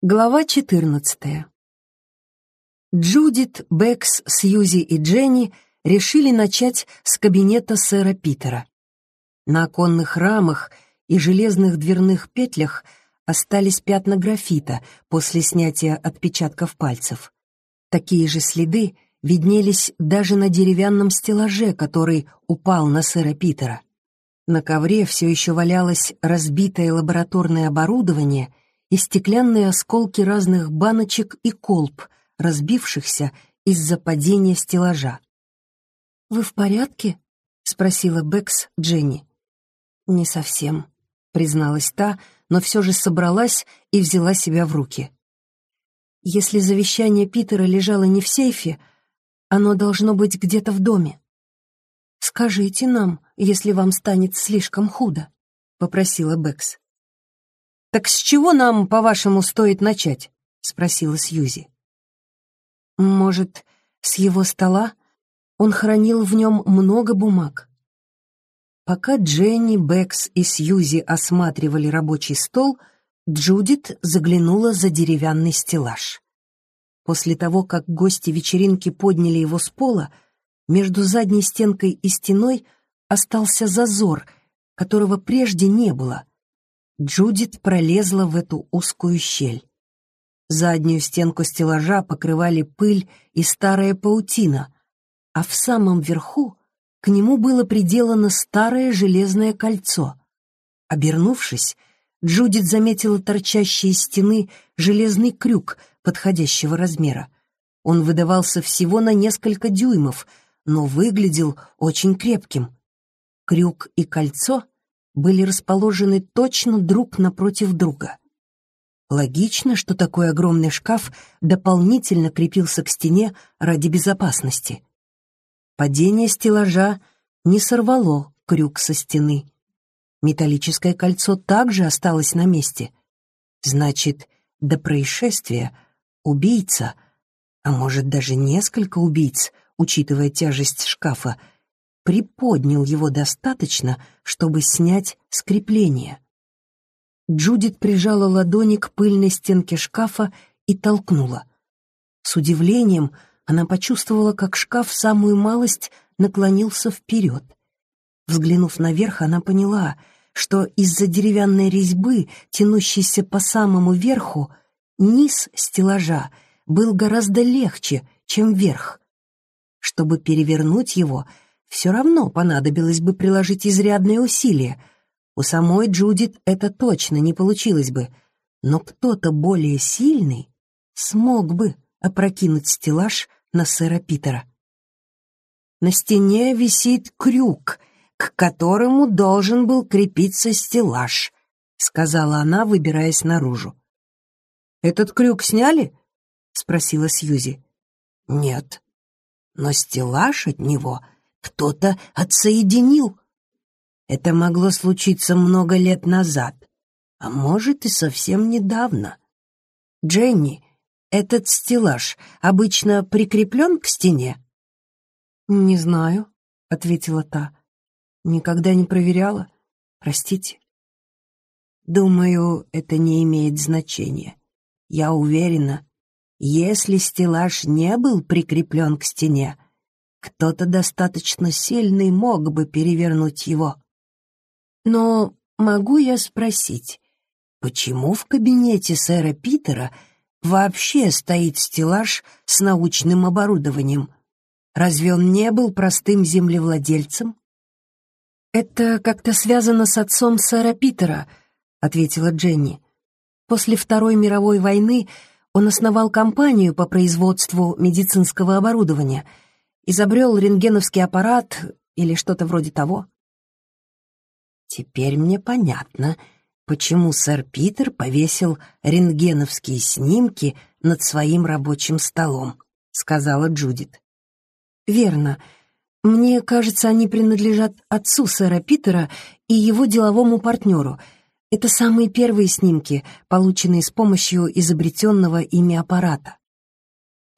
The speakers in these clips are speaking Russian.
Глава 14. Джудит, Бэкс, Сьюзи и Дженни решили начать с кабинета сэра Питера. На оконных рамах и железных дверных петлях остались пятна графита после снятия отпечатков пальцев. Такие же следы виднелись даже на деревянном стеллаже, который упал на сэра Питера. На ковре все еще валялось разбитое лабораторное оборудование — и стеклянные осколки разных баночек и колб, разбившихся из-за падения стеллажа. «Вы в порядке?» — спросила Бэкс Дженни. «Не совсем», — призналась та, но все же собралась и взяла себя в руки. «Если завещание Питера лежало не в сейфе, оно должно быть где-то в доме. Скажите нам, если вам станет слишком худо», — попросила Бэкс. «Так с чего нам, по-вашему, стоит начать?» — спросила Сьюзи. «Может, с его стола? Он хранил в нем много бумаг». Пока Дженни, Бэкс и Сьюзи осматривали рабочий стол, Джудит заглянула за деревянный стеллаж. После того, как гости вечеринки подняли его с пола, между задней стенкой и стеной остался зазор, которого прежде не было. Джудит пролезла в эту узкую щель. Заднюю стенку стеллажа покрывали пыль и старая паутина, а в самом верху к нему было приделано старое железное кольцо. Обернувшись, Джудит заметила торчащий из стены железный крюк подходящего размера. Он выдавался всего на несколько дюймов, но выглядел очень крепким. Крюк и кольцо — были расположены точно друг напротив друга. Логично, что такой огромный шкаф дополнительно крепился к стене ради безопасности. Падение стеллажа не сорвало крюк со стены. Металлическое кольцо также осталось на месте. Значит, до происшествия убийца, а может даже несколько убийц, учитывая тяжесть шкафа, приподнял его достаточно, чтобы снять скрепление. Джудит прижала ладони к пыльной стенке шкафа и толкнула. С удивлением она почувствовала, как шкаф самую малость наклонился вперед. Взглянув наверх, она поняла, что из-за деревянной резьбы, тянущейся по самому верху, низ стеллажа был гораздо легче, чем верх. Чтобы перевернуть его — все равно понадобилось бы приложить изрядные усилия. У самой Джудит это точно не получилось бы, но кто-то более сильный смог бы опрокинуть стеллаж на сэра Питера. На стене висит крюк, к которому должен был крепиться стеллаж, сказала она, выбираясь наружу. «Этот крюк сняли?» — спросила Сьюзи. «Нет, но стеллаж от него — кто-то отсоединил. Это могло случиться много лет назад, а может и совсем недавно. Дженни, этот стеллаж обычно прикреплен к стене? «Не знаю», — ответила та. «Никогда не проверяла. Простите». «Думаю, это не имеет значения. Я уверена, если стеллаж не был прикреплен к стене, кто-то достаточно сильный мог бы перевернуть его. Но могу я спросить, почему в кабинете сэра Питера вообще стоит стеллаж с научным оборудованием? Разве он не был простым землевладельцем? «Это как-то связано с отцом сэра Питера», — ответила Дженни. «После Второй мировой войны он основал компанию по производству медицинского оборудования — изобрел рентгеновский аппарат или что-то вроде того. Теперь мне понятно, почему сэр Питер повесил рентгеновские снимки над своим рабочим столом, сказала Джудит. Верно. Мне кажется, они принадлежат отцу сэра Питера и его деловому партнеру. Это самые первые снимки, полученные с помощью изобретенного ими аппарата.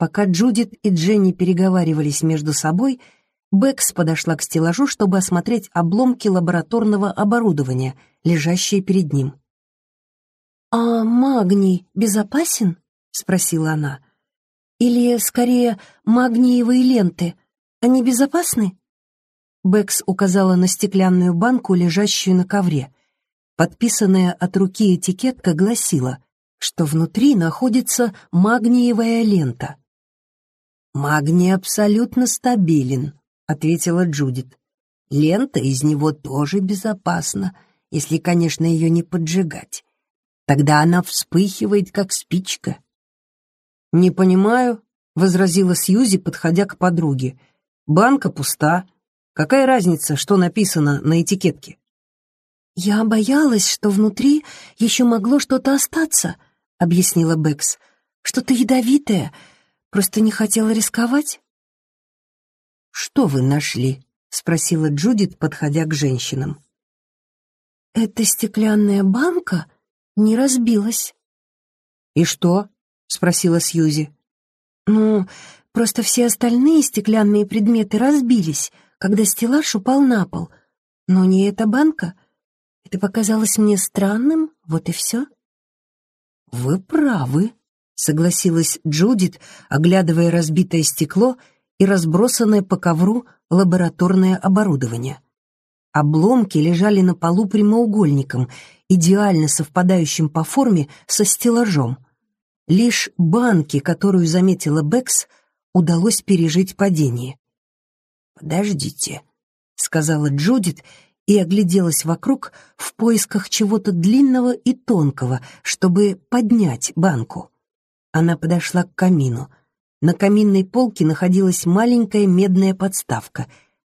Пока Джудит и Дженни переговаривались между собой, Бэкс подошла к стеллажу, чтобы осмотреть обломки лабораторного оборудования, лежащие перед ним. «А магний безопасен?» — спросила она. «Или, скорее, магниевые ленты. Они безопасны?» Бэкс указала на стеклянную банку, лежащую на ковре. Подписанная от руки этикетка гласила, что внутри находится магниевая лента. «Магний абсолютно стабилен», — ответила Джудит. «Лента из него тоже безопасна, если, конечно, ее не поджигать. Тогда она вспыхивает, как спичка». «Не понимаю», — возразила Сьюзи, подходя к подруге. «Банка пуста. Какая разница, что написано на этикетке?» «Я боялась, что внутри еще могло что-то остаться», — объяснила Бэкс. «Что-то ядовитое. Просто не хотела рисковать». «Что вы нашли?» — спросила Джудит, подходя к женщинам. «Эта стеклянная банка не разбилась». «И что?» — спросила Сьюзи. «Ну, просто все остальные стеклянные предметы разбились, когда стеллаж упал на пол. Но не эта банка. Это показалось мне странным, вот и все». «Вы правы», — согласилась Джудит, оглядывая разбитое стекло и разбросанное по ковру лабораторное оборудование. Обломки лежали на полу прямоугольником, идеально совпадающим по форме со стеллажом. Лишь банки, которую заметила Бэкс, удалось пережить падение. «Подождите», — сказала Джудит и огляделась вокруг в поисках чего-то длинного и тонкого, чтобы поднять банку. Она подошла к камину. На каминной полке находилась маленькая медная подставка.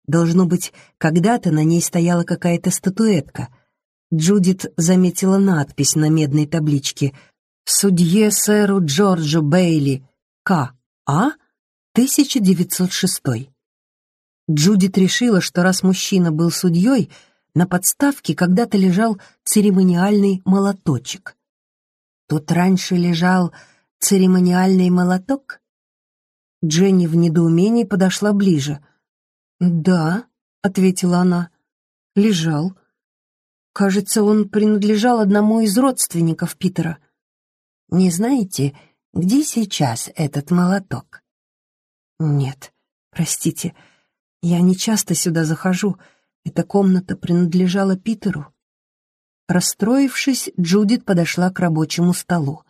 Должно быть, когда-то на ней стояла какая-то статуэтка. Джудит заметила надпись на медной табличке «Судье сэру Джорджу Бейли, К.А. 1906». Джудит решила, что раз мужчина был судьей, на подставке когда-то лежал церемониальный молоточек. Тут раньше лежал церемониальный молоток? Дженни в недоумении подошла ближе. «Да», — ответила она, — «лежал. Кажется, он принадлежал одному из родственников Питера. Не знаете, где сейчас этот молоток?» «Нет, простите, я не часто сюда захожу. Эта комната принадлежала Питеру». Расстроившись, Джудит подошла к рабочему столу.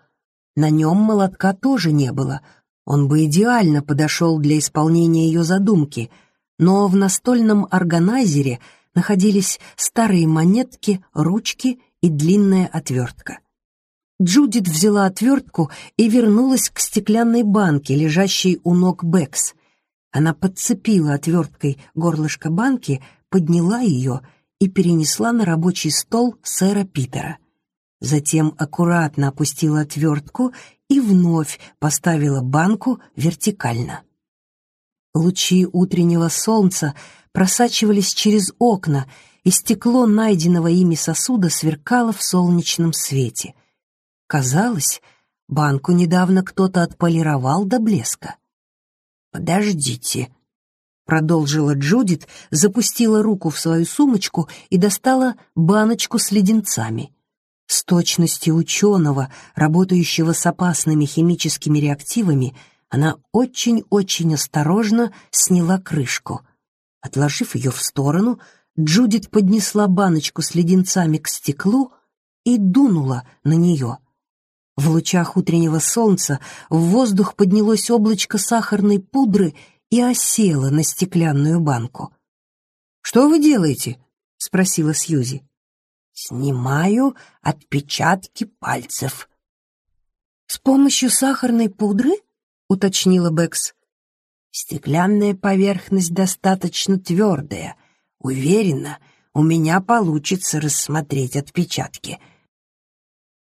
На нем молотка тоже не было. Он бы идеально подошел для исполнения ее задумки, но в настольном органайзере находились старые монетки, ручки и длинная отвертка. Джудит взяла отвертку и вернулась к стеклянной банке, лежащей у ног Бэкс. Она подцепила отверткой горлышко банки, подняла ее и перенесла на рабочий стол сэра Питера — затем аккуратно опустила отвертку и вновь поставила банку вертикально. Лучи утреннего солнца просачивались через окна, и стекло найденного ими сосуда сверкало в солнечном свете. Казалось, банку недавно кто-то отполировал до блеска. «Подождите», — продолжила Джудит, запустила руку в свою сумочку и достала баночку с леденцами — с точностью ученого, работающего с опасными химическими реактивами, она очень-очень осторожно сняла крышку. Отложив ее в сторону, Джудит поднесла баночку с леденцами к стеклу и дунула на нее. В лучах утреннего солнца в воздух поднялось облачко сахарной пудры и осело на стеклянную банку. «Что вы делаете?» — спросила Сьюзи. Снимаю отпечатки пальцев. С помощью сахарной пудры? уточнила Бэкс. Стеклянная поверхность достаточно твердая. Уверена, у меня получится рассмотреть отпечатки.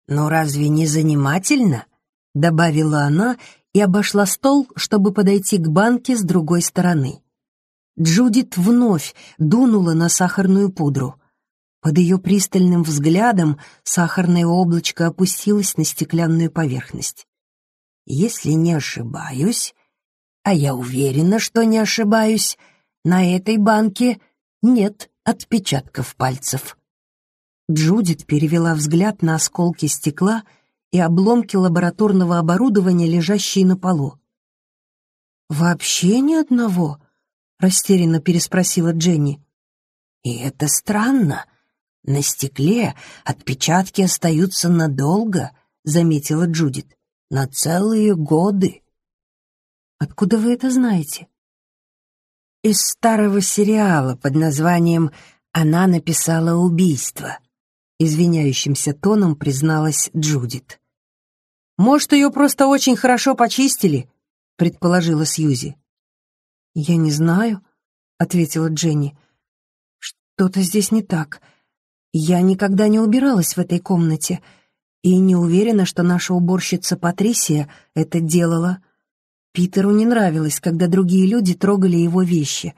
Но разве не занимательно? добавила она и обошла стол, чтобы подойти к банке с другой стороны. Джудит вновь дунула на сахарную пудру. Под ее пристальным взглядом сахарное облачко опустилось на стеклянную поверхность. Если не ошибаюсь, а я уверена, что не ошибаюсь, на этой банке нет отпечатков пальцев. Джудит перевела взгляд на осколки стекла и обломки лабораторного оборудования, лежащие на полу. «Вообще ни одного?» — растерянно переспросила Дженни. «И это странно. На стекле отпечатки остаются надолго», — заметила Джудит. «На целые годы». «Откуда вы это знаете?» «Из старого сериала под названием «Она написала убийство», — извиняющимся тоном призналась Джудит. «Может, ее просто очень хорошо почистили?» — предположила Сьюзи. «Я не знаю», — ответила Дженни. «Что-то здесь не так. Я никогда не убиралась в этой комнате и не уверена, что наша уборщица Патрисия это делала. Питеру не нравилось, когда другие люди трогали его вещи.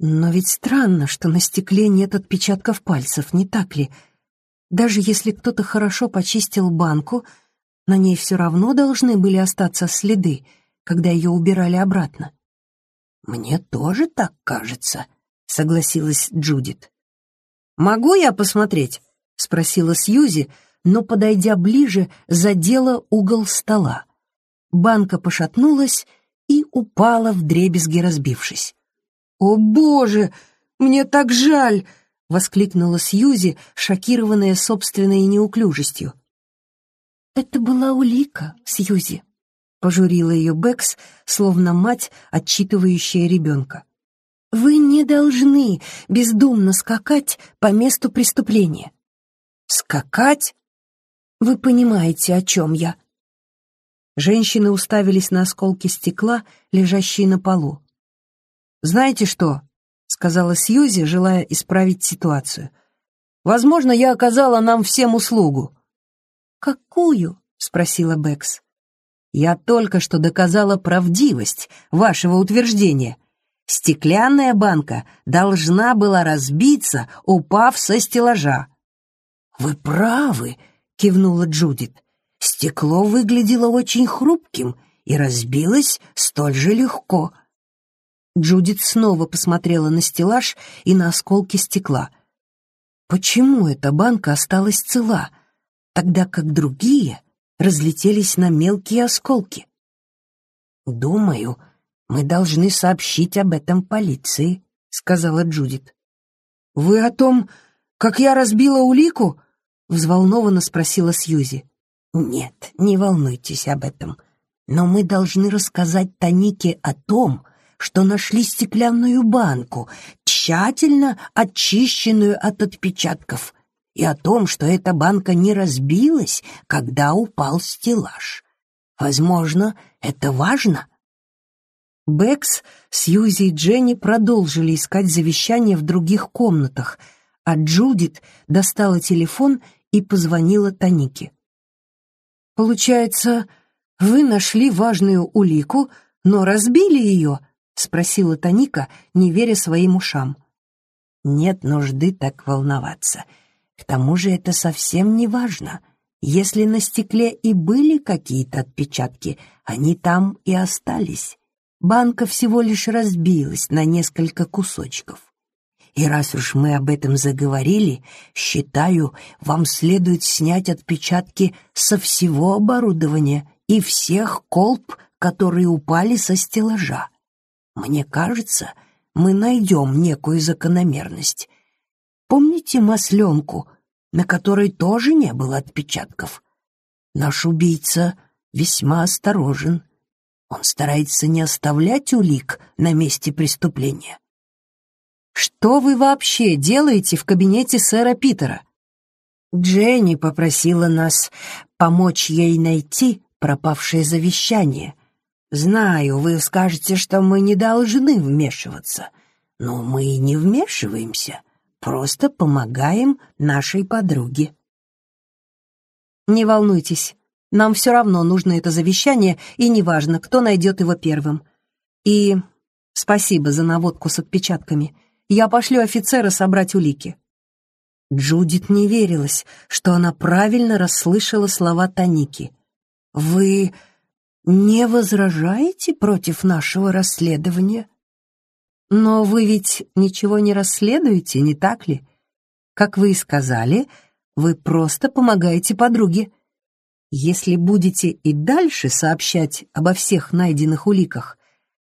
Но ведь странно, что на стекле нет отпечатков пальцев, не так ли? Даже если кто-то хорошо почистил банку, на ней все равно должны были остаться следы — когда ее убирали обратно. «Мне тоже так кажется», — согласилась Джудит. «Могу я посмотреть?» — спросила Сьюзи, но, подойдя ближе, задела угол стола. Банка пошатнулась и упала вдребезги, разбившись. «О, Боже! Мне так жаль!» — воскликнула Сьюзи, шокированная собственной неуклюжестью. «Это была улика, Сьюзи», — пожурила ее Бэкс, словно мать, отчитывающая ребенка. «Вы не должны бездумно скакать по месту преступления». «Скакать?» «Вы понимаете, о чем я». Женщины уставились на осколки стекла, лежащие на полу. «Знаете что?» — сказала Сьюзи, желая исправить ситуацию. «Возможно, я оказала нам всем услугу». «Какую?» — спросила Бэкс. Я только что доказала правдивость вашего утверждения. Стеклянная банка должна была разбиться, упав со стеллажа. «Вы правы», — кивнула Джудит. «Стекло выглядело очень хрупким и разбилось столь же легко». Джудит снова посмотрела на стеллаж и на осколки стекла. Почему эта банка осталась цела, тогда как другие разлетелись на мелкие осколки. «Думаю, мы должны сообщить об этом полиции», — сказала Джудит. «Вы о том, как я разбила улику?» — взволнованно спросила Сьюзи. «Нет, не волнуйтесь об этом. Но мы должны рассказать Танике о том, что нашли стеклянную банку, тщательно очищенную от отпечатков, и о том, что эта банка не разбилась, когда упал стеллаж. Возможно, это важно. Бэкс, Сьюзи и Дженни продолжили искать завещание в других комнатах, а Джудит достала телефон и позвонила Танике. «Получается, вы нашли важную улику, но разбили ее?» — спросила Таника, не веря своим ушам. «Нет нужды так волноваться. К тому же это совсем не важно. Если на стекле и были какие-то отпечатки, они там и остались. Банка всего лишь разбилась на несколько кусочков. И раз уж мы об этом заговорили, считаю, вам следует снять отпечатки со всего оборудования и всех колб, которые упали со стеллажа. Мне кажется, мы найдем некую закономерность. Помните масленку, на которой тоже не было отпечатков? Наш убийца весьма осторожен. Он старается не оставлять улик на месте преступления. «Что вы вообще делаете в кабинете сэра Питера?» Дженни попросила нас помочь ей найти пропавшее завещание. Знаю, вы скажете, что мы не должны вмешиваться, но мы и не вмешиваемся. Просто помогаем нашей подруге. Не волнуйтесь, нам все равно нужно это завещание, и неважно, кто найдет его первым. И спасибо за наводку с отпечатками. Я пошлю офицера собрать улики. Джудит не верилась, что она правильно расслышала слова Таники. «Вы не возражаете против нашего расследования?» «Но вы ведь ничего не расследуете, не так ли? как вы и сказали, вы просто помогаете подруге. Если будете и дальше сообщать обо всех найденных уликах,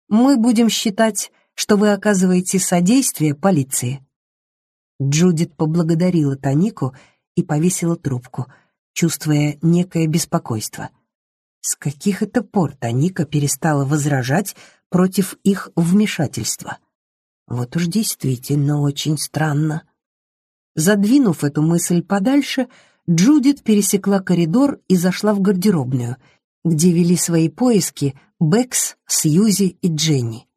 мы будем считать, что вы оказываете содействие полиции». Джудит поблагодарила Танику и повесила трубку, чувствуя некое беспокойство. С каких это пор Таника перестала возражать против их вмешательства? Вот уж действительно очень странно. Задвинув эту мысль подальше, Джудит пересекла коридор и зашла в гардеробную, где вели свои поиски Бэкс, Сьюзи и Дженни.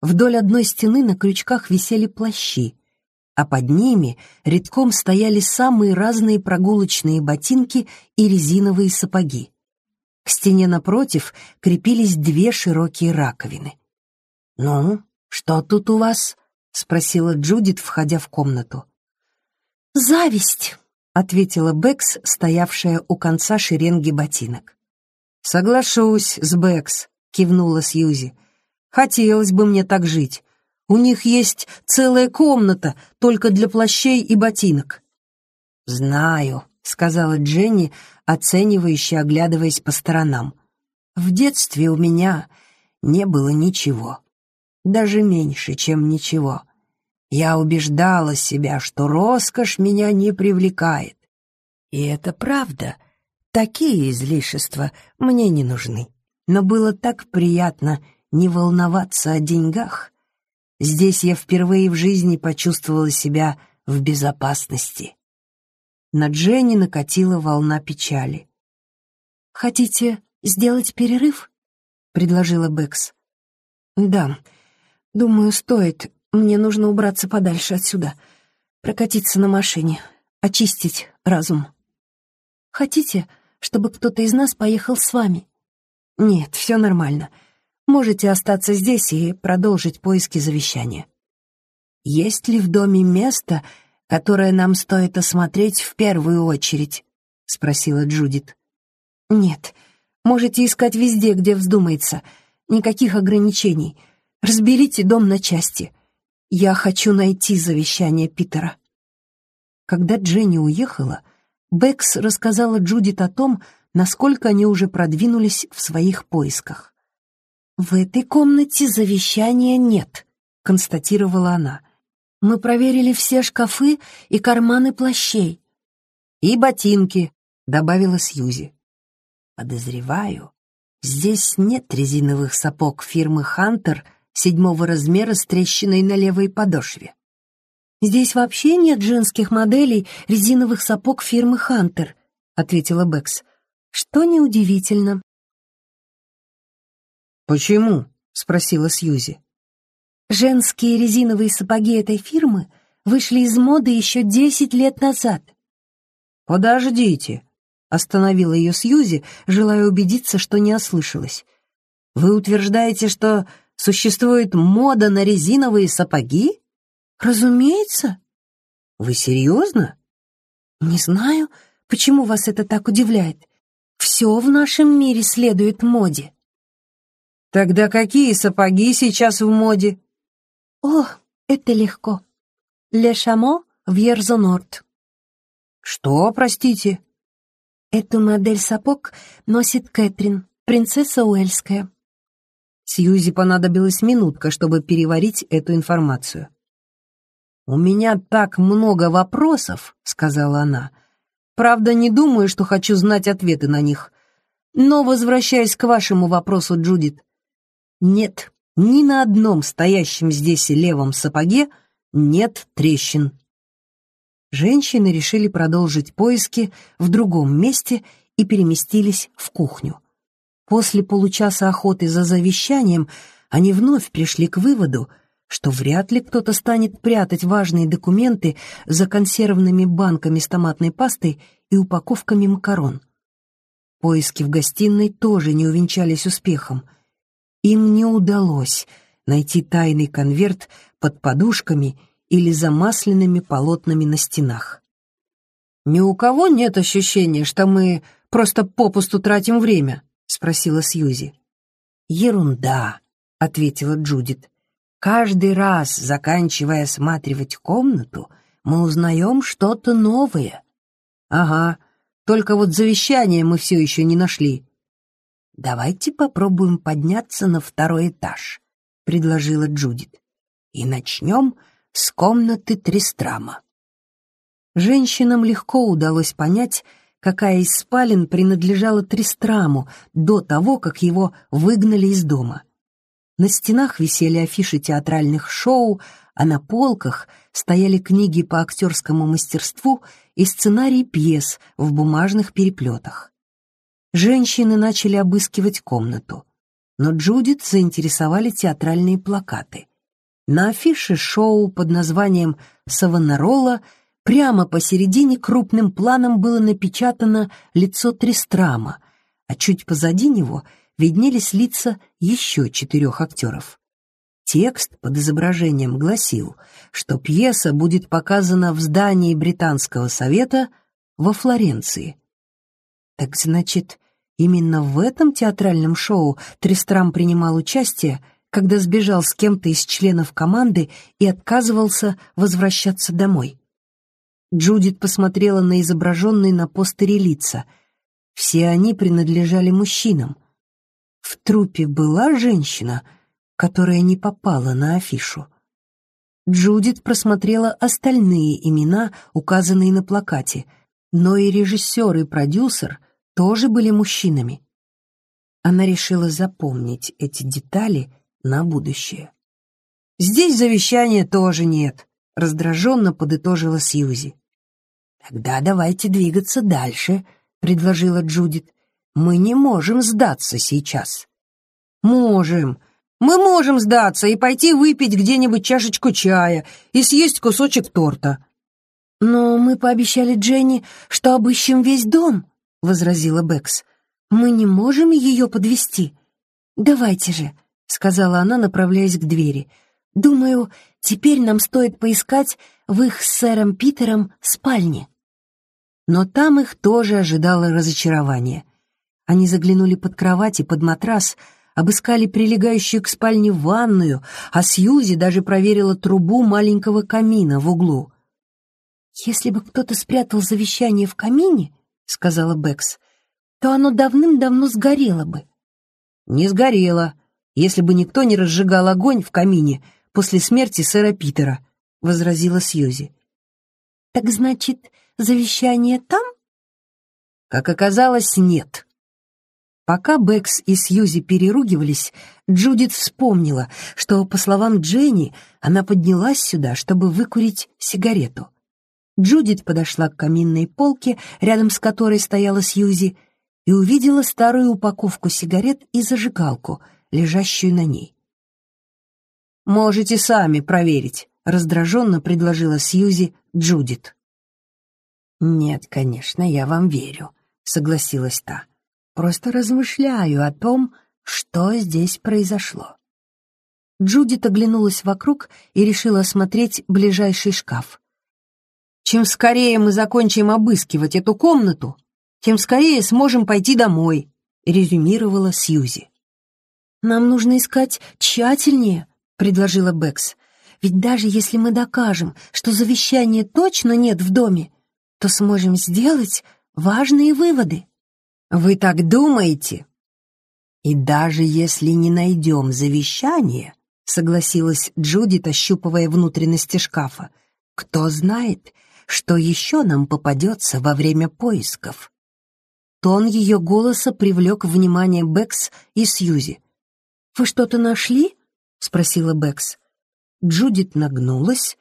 Вдоль одной стены на крючках висели плащи, а под ними редком стояли самые разные прогулочные ботинки и резиновые сапоги. К стене напротив крепились две широкие раковины. «Ну, что тут у вас?» — спросила Джудит, входя в комнату. «Зависть», — ответила Бэкс, стоявшая у конца шеренги ботинок. «Соглашусь с Бэкс», — кивнула Сьюзи. «Хотелось бы мне так жить. У них есть целая комната только для плащей и ботинок». «Знаю», — сказала Дженни, оценивающе оглядываясь по сторонам. «В детстве у меня не было ничего. Даже меньше, чем ничего. Я убеждала себя, что роскошь меня не привлекает. И это правда. Такие излишества мне не нужны. Но было так приятно не волноваться о деньгах. Здесь я впервые в жизни почувствовала себя в безопасности. На Дженни накатила волна печали. «Хотите сделать перерыв?» — предложила Бэкс. «Да, думаю, стоит. Мне нужно убраться подальше отсюда, прокатиться на машине, очистить разум. Хотите, чтобы кто-то из нас поехал с вами? Нет, все нормально. Можете остаться здесь и продолжить поиски завещания. Есть ли в доме место, которое нам стоит осмотреть в первую очередь? Спросила Джудит. Нет, можете искать везде, где вздумается. Никаких ограничений. Разберите дом на части. Я хочу найти завещание Питера. Когда Дженни уехала, Бэкс рассказала Джудит о том, насколько они уже продвинулись в своих поисках. «В этой комнате завещания нет», — констатировала она. «Мы проверили все шкафы и карманы плащей». «И ботинки», — добавила Сьюзи. «Подозреваю, здесь нет резиновых сапог фирмы «Хантер», седьмого размера с трещиной на левой подошве. «Здесь вообще нет женских моделей резиновых сапог фирмы «Хантер», — ответила Бэкс. «Что неудивительно». «Почему?» — спросила Сьюзи. «Женские резиновые сапоги этой фирмы вышли из моды еще десять лет назад». «Подождите», — остановила ее Сьюзи, желая убедиться, что не ослышалась. «Вы утверждаете, что Существует мода на резиновые сапоги? Разумеется. Вы серьезно? Не знаю, почему вас это так удивляет. Все в нашем мире следует моде. Тогда какие сапоги сейчас в моде? О, это легко. Ле Шамо Вьерзонорт. Что, простите? Эту модель сапог носит Кэтрин, принцесса Уэльская. Сьюзи понадобилась минутка, чтобы переварить эту информацию. «У меня так много вопросов», — сказала она. «Правда, не думаю, что хочу знать ответы на них. Но, возвращаясь к вашему вопросу, Джудит, нет, ни на одном стоящем здесь левом сапоге нет трещин». Женщины решили продолжить поиски в другом месте и переместились в кухню. После получаса охоты за завещанием они вновь пришли к выводу, что вряд ли кто-то станет прятать важные документы за консервными банками с томатной пастой и упаковками макарон. Поиски в гостиной тоже не увенчались успехом. Им не удалось найти тайный конверт под подушками или замасленными полотнами на стенах. «Ни у кого нет ощущения, что мы просто попусту тратим время», — спросила Сьюзи. «Ерунда», — ответила Джудит. «Каждый раз, заканчивая осматривать комнату, мы узнаем что-то новое. Ага, только вот завещание мы все еще не нашли. Давайте попробуем подняться на второй этаж, предложила Джудит. И начнем с комнаты Тристрама. Женщинам легко удалось понять, какая из спален принадлежала Тристраму до того, как его выгнали из дома. На стенах висели афиши театральных шоу, а на полках стояли книги по актерскому мастерству и сценарии пьес в бумажных переплетах. Женщины начали обыскивать комнату, но Джудит заинтересовали театральные плакаты. На афише шоу под названием «Савонарола» Прямо посередине крупным планом было напечатано лицо Тристрама, а чуть позади него виднелись лица еще четырех актеров. Текст под изображением гласил, что пьеса будет показана в здании Британского совета во Флоренции. Так значит, именно в этом театральном шоу Тристрам принимал участие, когда сбежал с кем-то из членов команды и отказывался возвращаться домой. Джудит посмотрела на изображенные на постере лица. Все они принадлежали мужчинам. В трупе была женщина, которая не попала на афишу. Джудит просмотрела остальные имена, указанные на плакате, но и режиссер, и продюсер тоже были мужчинами. Она решила запомнить эти детали на будущее. «Здесь завещания тоже нет», — раздраженно подытожила Сьюзи. «Тогда давайте двигаться дальше», — предложила Джудит. «Мы не можем сдаться сейчас». «Можем. Мы можем сдаться и пойти выпить где-нибудь чашечку чая и съесть кусочек торта». «Но мы пообещали Дженни, что обыщем весь дом», — возразила Бэкс. «Мы не можем ее подвести. Давайте же», — сказала она, направляясь к двери. «Думаю, теперь нам стоит поискать в их с сэром Питером спальне». Но там их тоже ожидало разочарование. Они заглянули под кровать и под матрас, обыскали прилегающую к спальне ванную, а Сьюзи даже проверила трубу маленького камина в углу. «Если бы кто-то спрятал завещание в камине, — сказала Бэкс, — то оно давным-давно сгорело бы». «Не сгорело, если бы никто не разжигал огонь в камине после смерти сэра Питера», — возразила Сьюзи. «Так значит, завещание там?» Как оказалось, нет. Пока Бэкс и Сьюзи переругивались, Джудит вспомнила, что, по словам Дженни, она поднялась сюда, чтобы выкурить сигарету. Джудит подошла к каминной полке, рядом с которой стояла Сьюзи, и увидела старую упаковку сигарет и зажигалку, лежащую на ней. «Можете сами проверить», — раздраженно предложила Сьюзи Джудит. «Нет, конечно, я вам верю», — согласилась та. «Просто размышляю о том, что здесь произошло». Джудит оглянулась вокруг и решила осмотреть ближайший шкаф. «Чем скорее мы закончим обыскивать эту комнату, тем скорее сможем пойти домой», — резюмировала Сьюзи. «Нам нужно искать тщательнее», — предложила Бэкс. «Ведь даже если мы докажем, что завещания точно нет в доме, то сможем сделать важные выводы. Вы так думаете? И даже если не найдем завещание, согласилась Джудит, ощупывая внутренности шкафа, кто знает, что еще нам попадется во время поисков. Тон ее голоса привлек внимание Бэкс и Сьюзи. «Вы что-то нашли?» — спросила Бэкс. Джудит нагнулась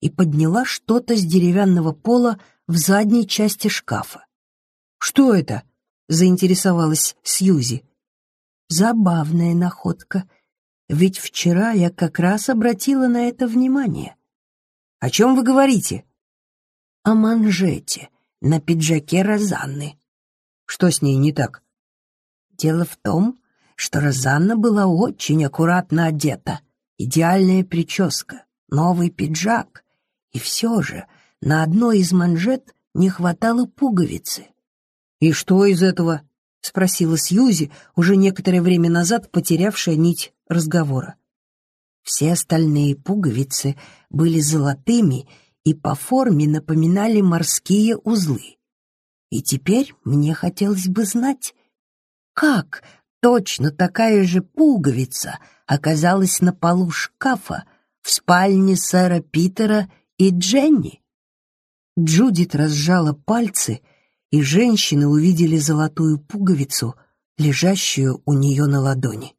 и подняла что-то с деревянного пола в задней части шкафа. «Что это?» — заинтересовалась Сьюзи. «Забавная находка, ведь вчера я как раз обратила на это внимание». «О чем вы говорите?» «О манжете на пиджаке Розанны». «Что с ней не так?» «Дело в том, что Розанна была очень аккуратно одета, идеальная прическа, новый пиджак, и все же на одной из манжет не хватало пуговицы. «И что из этого?» — спросила Сьюзи, уже некоторое время назад потерявшая нить разговора. Все остальные пуговицы были золотыми и по форме напоминали морские узлы. И теперь мне хотелось бы знать, как точно такая же пуговица оказалась на полу шкафа в спальне сэра Питера и Дженни. Джудит разжала пальцы, и женщины увидели золотую пуговицу, лежащую у нее на ладони.